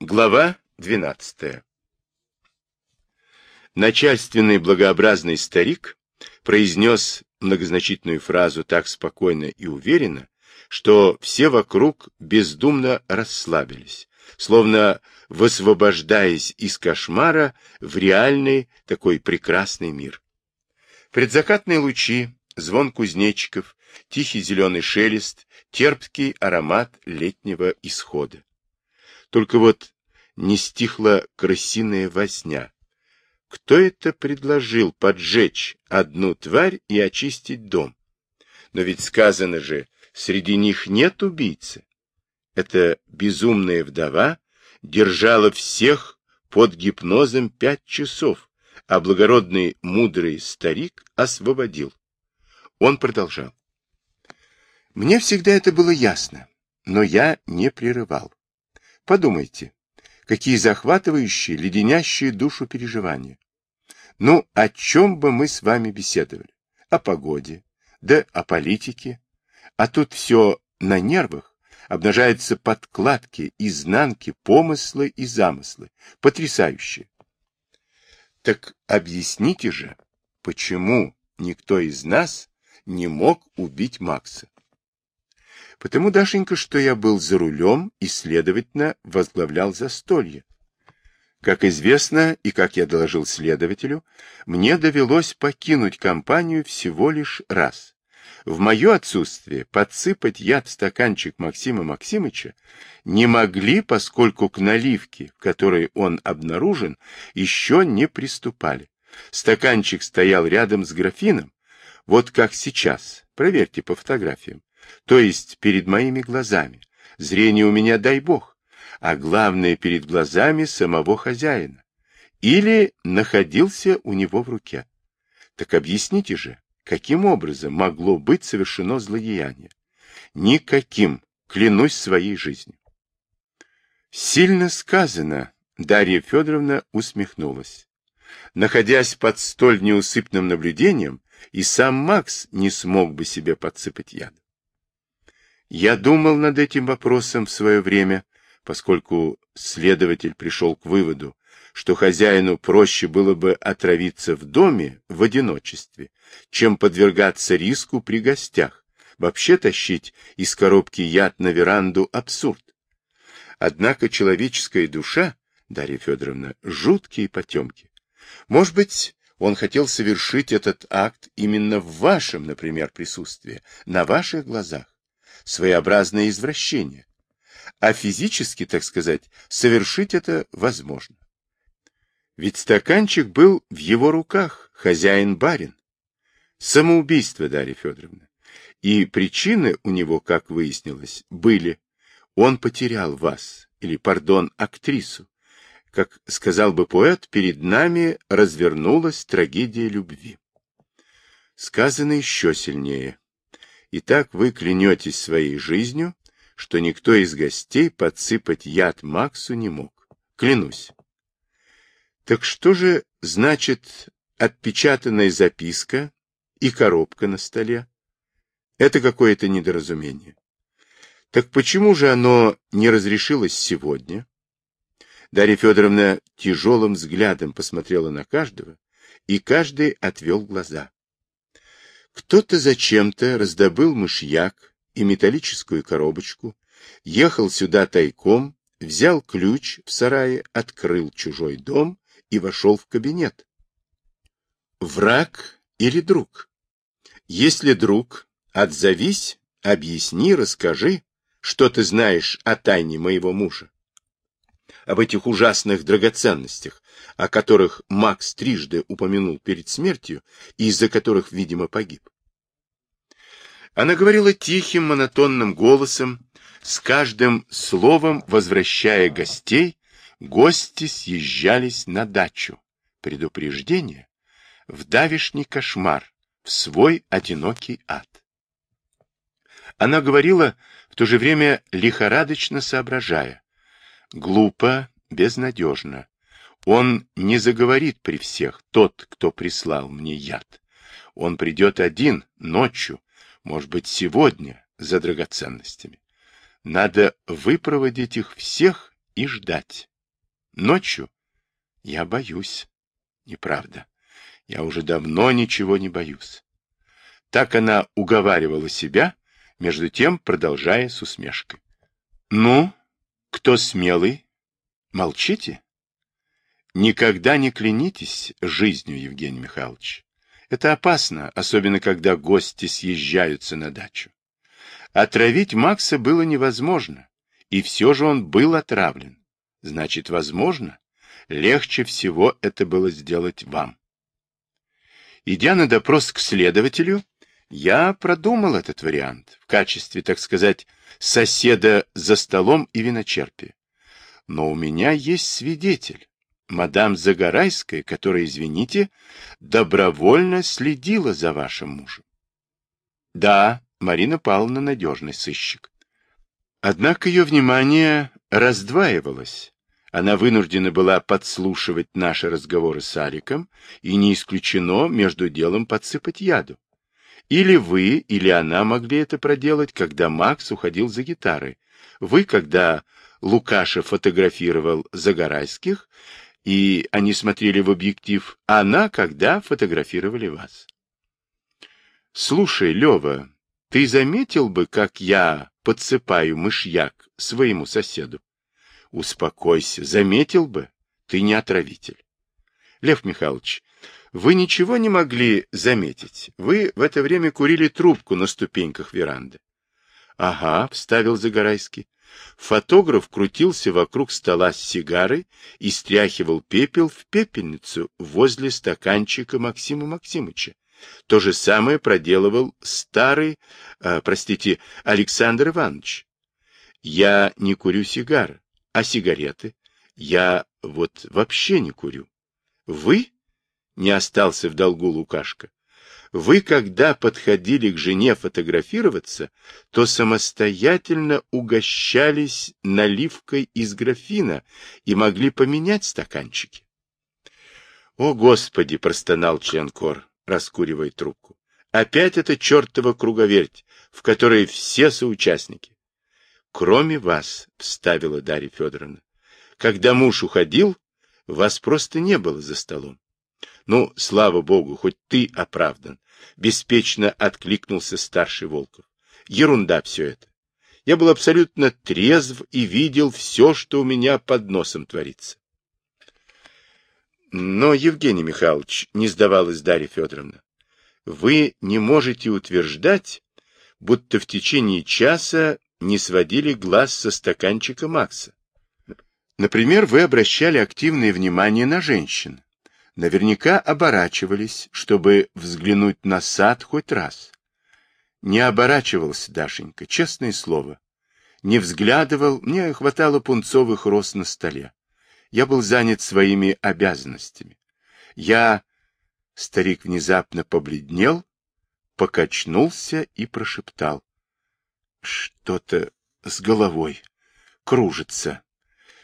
Глава 12. Начальственный благообразный старик произнес многозначительную фразу так спокойно и уверенно, что все вокруг бездумно расслабились, словно высвобождаясь из кошмара в реальный такой прекрасный мир. Предзакатные лучи, звон кузнечиков, тихий зеленый шелест, терпкий аромат летнего исхода. Только вот не стихла крысиная возня. Кто это предложил поджечь одну тварь и очистить дом? Но ведь сказано же, среди них нет убийцы. Эта безумная вдова держала всех под гипнозом пять часов, а благородный мудрый старик освободил. Он продолжал. Мне всегда это было ясно, но я не прерывал. Подумайте, какие захватывающие, леденящие душу переживания. Ну, о чем бы мы с вами беседовали? О погоде, да о политике. А тут все на нервах, обнажаются подкладки, изнанки, помыслы и замыслы. Потрясающе. Так объясните же, почему никто из нас не мог убить Макса? Потому, Дашенька, что я был за рулем и, следовательно, возглавлял застолье. Как известно, и как я доложил следователю, мне довелось покинуть компанию всего лишь раз. В мое отсутствие подсыпать яд в стаканчик Максима Максимыча не могли, поскольку к наливке, в которой он обнаружен, еще не приступали. Стаканчик стоял рядом с графином, вот как сейчас, проверьте по фотографиям то есть перед моими глазами. Зрение у меня, дай бог, а главное, перед глазами самого хозяина. Или находился у него в руке. Так объясните же, каким образом могло быть совершено злодеяние? Никаким, клянусь своей жизнью. Сильно сказано, Дарья Федоровна усмехнулась. Находясь под столь неусыпным наблюдением, и сам Макс не смог бы себе подсыпать яд. Я думал над этим вопросом в свое время, поскольку следователь пришел к выводу, что хозяину проще было бы отравиться в доме в одиночестве, чем подвергаться риску при гостях. Вообще тащить из коробки яд на веранду абсурд. Однако человеческая душа, Дарья Федоровна, жуткие потемки. Может быть, он хотел совершить этот акт именно в вашем, например, присутствии, на ваших глазах своеобразное извращение. А физически, так сказать, совершить это возможно. Ведь стаканчик был в его руках, хозяин-барин. Самоубийство, Дарья Федоровна. И причины у него, как выяснилось, были. Он потерял вас, или, пардон, актрису. Как сказал бы поэт, перед нами развернулась трагедия любви. Сказано еще сильнее. И так вы клянетесь своей жизнью, что никто из гостей подсыпать яд Максу не мог. Клянусь. Так что же значит отпечатанная записка и коробка на столе? Это какое-то недоразумение. Так почему же оно не разрешилось сегодня? Дарья Федоровна тяжелым взглядом посмотрела на каждого, и каждый отвел глаза. Кто-то зачем-то раздобыл мышьяк и металлическую коробочку, ехал сюда тайком, взял ключ в сарае, открыл чужой дом и вошел в кабинет. Враг или друг? Если друг, отзовись, объясни, расскажи, что ты знаешь о тайне моего мужа. Об этих ужасных драгоценностях, о которых Макс трижды упомянул перед смертью и из-за которых, видимо, погиб. Она говорила тихим, монотонным голосом, с каждым словом возвращая гостей, гости съезжались на дачу. Предупреждение в давишний кошмар, в свой одинокий ад. Она говорила, в то же время лихорадочно соображая. Глупо, безнадежно. Он не заговорит при всех, тот, кто прислал мне яд. Он придет один, ночью, может быть, сегодня, за драгоценностями. Надо выпроводить их всех и ждать. Ночью я боюсь. Неправда. Я уже давно ничего не боюсь. Так она уговаривала себя, между тем продолжая с усмешкой. Ну, кто смелый? Молчите? Никогда не клянитесь жизнью, Евгений Михайлович. Это опасно, особенно когда гости съезжаются на дачу. Отравить Макса было невозможно, и все же он был отравлен. Значит, возможно, легче всего это было сделать вам. Идя на допрос к следователю, я продумал этот вариант в качестве, так сказать, соседа за столом и виночерпия. Но у меня есть свидетель, мадам Загорайская, которая, извините, добровольно следила за вашим мужем. Да, Марина Павловна надежный сыщик. Однако ее внимание раздваивалось. Она вынуждена была подслушивать наши разговоры с Аликом, и не исключено между делом подсыпать яду. Или вы, или она могли это проделать, когда Макс уходил за гитарой. Вы, когда Лукаша фотографировал Загорайских, и они смотрели в объектив, а она, когда фотографировали вас. Слушай, Лева, ты заметил бы, как я подсыпаю мышьяк своему соседу? Успокойся, заметил бы, ты не отравитель. Лев Михайлович, вы ничего не могли заметить. Вы в это время курили трубку на ступеньках веранды. Ага, вставил Загорайский. Фотограф крутился вокруг стола с сигарой и стряхивал пепел в пепельницу возле стаканчика Максима Максимыча. То же самое проделывал старый, э, простите, Александр Иванович. Я не курю сигары, а сигареты я вот вообще не курю. Вы? Не остался в долгу Лукашка. Вы, когда подходили к жене фотографироваться, то самостоятельно угощались наливкой из графина и могли поменять стаканчики. — О, Господи! — простонал Членкор, раскуривая трубку. — Опять эта чертова круговерть, в которой все соучастники. — Кроме вас, — вставила Дарья Федоровна. — Когда муж уходил, вас просто не было за столом. Ну, слава богу, хоть ты оправдан. Беспечно откликнулся старший Волков. Ерунда все это. Я был абсолютно трезв и видел все, что у меня под носом творится. Но, Евгений Михайлович, не сдавалась Дарья Федоровна, вы не можете утверждать, будто в течение часа не сводили глаз со стаканчика Макса. Например, вы обращали активное внимание на женщин, наверняка оборачивались, чтобы взглянуть на сад хоть раз. Не оборачивался Дашенька, честное слово. Не взглядывал, мне хватало пунцовых роз на столе. Я был занят своими обязанностями. Я... Старик внезапно побледнел, покачнулся и прошептал. Что-то с головой кружится.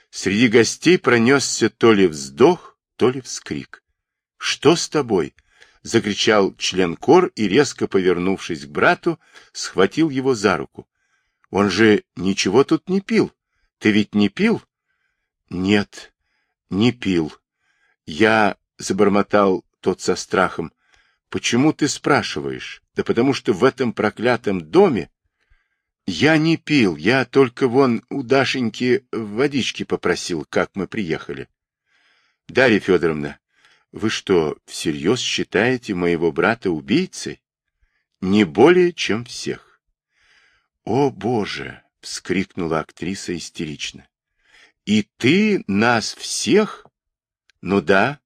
Среди гостей пронесся то ли вздох, то ли вскрик. «Что с тобой?» — закричал член кор и, резко повернувшись к брату, схватил его за руку. «Он же ничего тут не пил. Ты ведь не пил?» «Нет, не пил. Я...» — забормотал тот со страхом. «Почему ты спрашиваешь? Да потому что в этом проклятом доме...» «Я не пил, я только вон у Дашеньки водички попросил, как мы приехали». «Дарья Федоровна, вы что, всерьез считаете моего брата убийцей? Не более, чем всех. О, Боже! — вскрикнула актриса истерично. И ты нас всех? Ну да,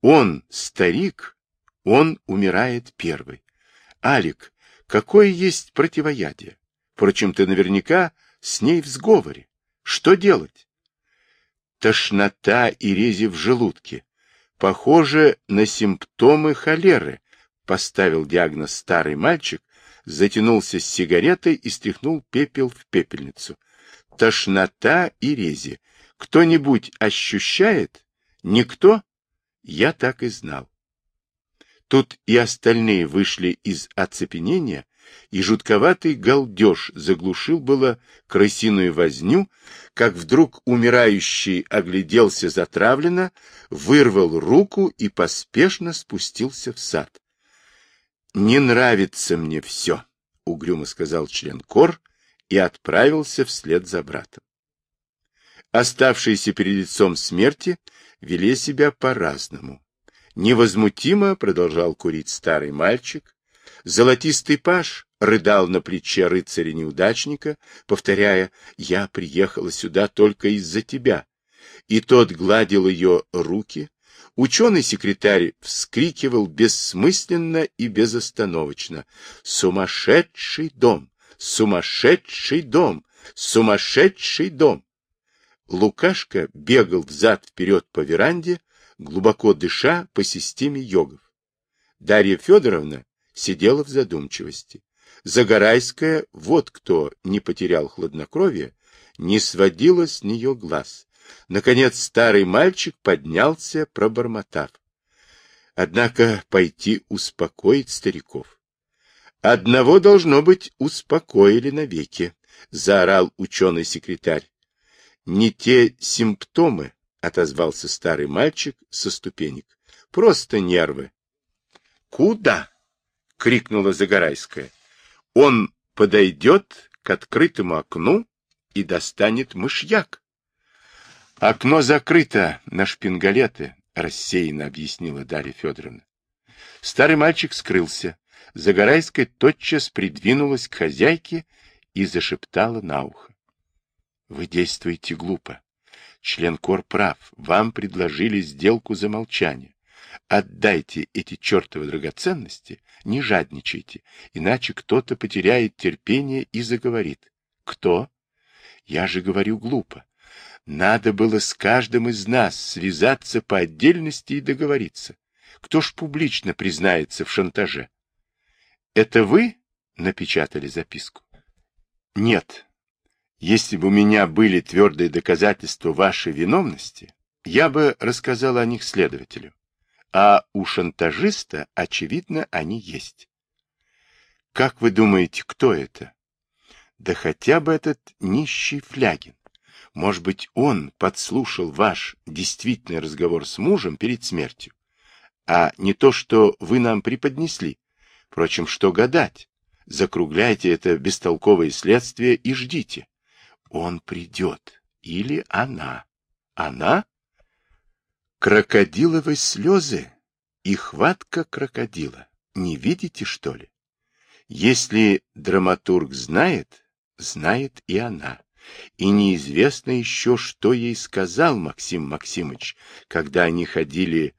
он старик, он умирает первый. Алик, какое есть противоядие? Впрочем, ты наверняка с ней в сговоре. Что делать? Тошнота и рези в желудке. Похоже на симптомы холеры, поставил диагноз старый мальчик, затянулся с сигаретой и стряхнул пепел в пепельницу. Тошнота и рези. Кто-нибудь ощущает? Никто? Я так и знал. Тут и остальные вышли из оцепенения и жутковатый галдеж заглушил было крысиную возню, как вдруг умирающий огляделся затравленно, вырвал руку и поспешно спустился в сад. — Не нравится мне все, — угрюмо сказал член кор и отправился вслед за братом. Оставшиеся перед лицом смерти вели себя по-разному. Невозмутимо продолжал курить старый мальчик. Золотистый паш рыдал на плече рыцаря-неудачника, повторяя «Я приехала сюда только из-за тебя». И тот гладил ее руки. Ученый-секретарь вскрикивал бессмысленно и безостановочно «Сумасшедший дом! Сумасшедший дом! Сумасшедший дом!» Лукашка бегал взад-вперед по веранде, глубоко дыша по системе йогов. Дарья Федоровна сидела в задумчивости. Загорайская, вот кто не потерял хладнокровие, не сводила с нее глаз. Наконец старый мальчик поднялся, пробормотав. Однако пойти успокоить стариков. Одного, должно быть, успокоили навеки, заорал ученый-секретарь не те симптомы, — отозвался старый мальчик со ступенек. — Просто нервы. — Куда? — крикнула Загорайская. — Он подойдет к открытому окну и достанет мышьяк. — Окно закрыто на шпингалеты, — рассеянно объяснила Дарья Федоровна. Старый мальчик скрылся. Загорайская тотчас придвинулась к хозяйке и зашептала на ухо. Вы действуете глупо. Член Кор прав. Вам предложили сделку за молчание. Отдайте эти чертовы драгоценности, не жадничайте, иначе кто-то потеряет терпение и заговорит. Кто? Я же говорю глупо. Надо было с каждым из нас связаться по отдельности и договориться. Кто ж публично признается в шантаже? Это вы напечатали записку? Нет, если бы у меня были твердые доказательства вашей виновности, я бы рассказал о них следователю. А у шантажиста, очевидно, они есть. Как вы думаете, кто это? Да хотя бы этот нищий Флягин. Может быть, он подслушал ваш действительный разговор с мужем перед смертью, а не то, что вы нам преподнесли. Впрочем, что гадать? Закругляйте это бестолковое следствие и ждите. Он придет. Или она. Она? Крокодиловые слезы и хватка крокодила. Не видите, что ли? Если драматург знает, знает и она. И неизвестно еще, что ей сказал Максим Максимович, когда они ходили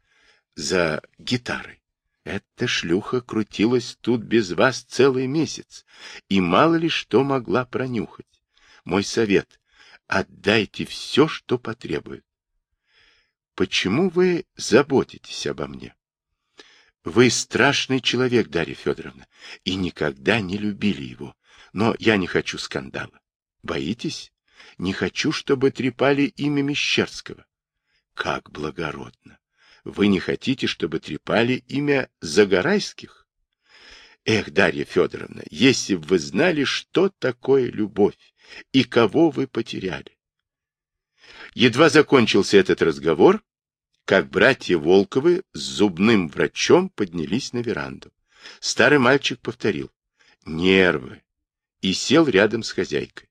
за гитарой. Эта шлюха крутилась тут без вас целый месяц, и мало ли что могла пронюхать. Мой совет — отдайте все, что потребует. Почему вы заботитесь обо мне? Вы страшный человек, Дарья Федоровна, и никогда не любили его. Но я не хочу скандала. Боитесь? Не хочу, чтобы трепали имя Мещерского. Как благородно! Вы не хотите, чтобы трепали имя Загорайских? Эх, Дарья Федоровна, если бы вы знали, что такое любовь, и кого вы потеряли. Едва закончился этот разговор, как братья Волковы с зубным врачом поднялись на веранду. Старый мальчик повторил «Нервы» и сел рядом с хозяйкой.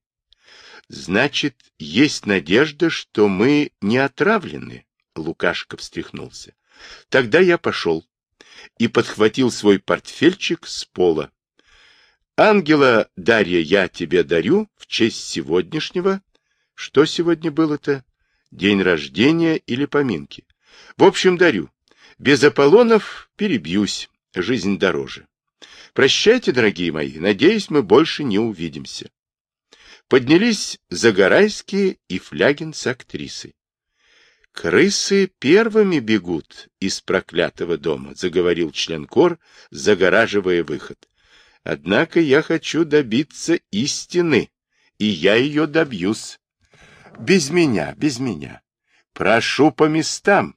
«Значит, есть надежда, что мы не отравлены?» Лукашка встряхнулся. «Тогда я пошел» и подхватил свой портфельчик с пола. Ангела, Дарья, я тебе дарю в честь сегодняшнего. Что сегодня было-то? День рождения или поминки? В общем, дарю. Без Аполлонов перебьюсь. Жизнь дороже. Прощайте, дорогие мои. Надеюсь, мы больше не увидимся. Поднялись Загорайские и Флягин с актрисой. Крысы первыми бегут из проклятого дома, заговорил член кор, загораживая выход. Однако я хочу добиться истины, и я ее добьюсь. Без меня, без меня. Прошу по местам.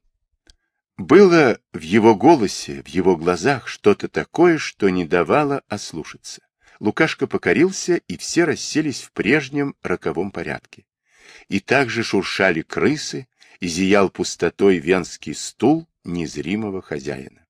Было в его голосе, в его глазах что-то такое, что не давало ослушаться. Лукашка покорился, и все расселись в прежнем роковом порядке. И также шуршали крысы, и зиял пустотой венский стул незримого хозяина.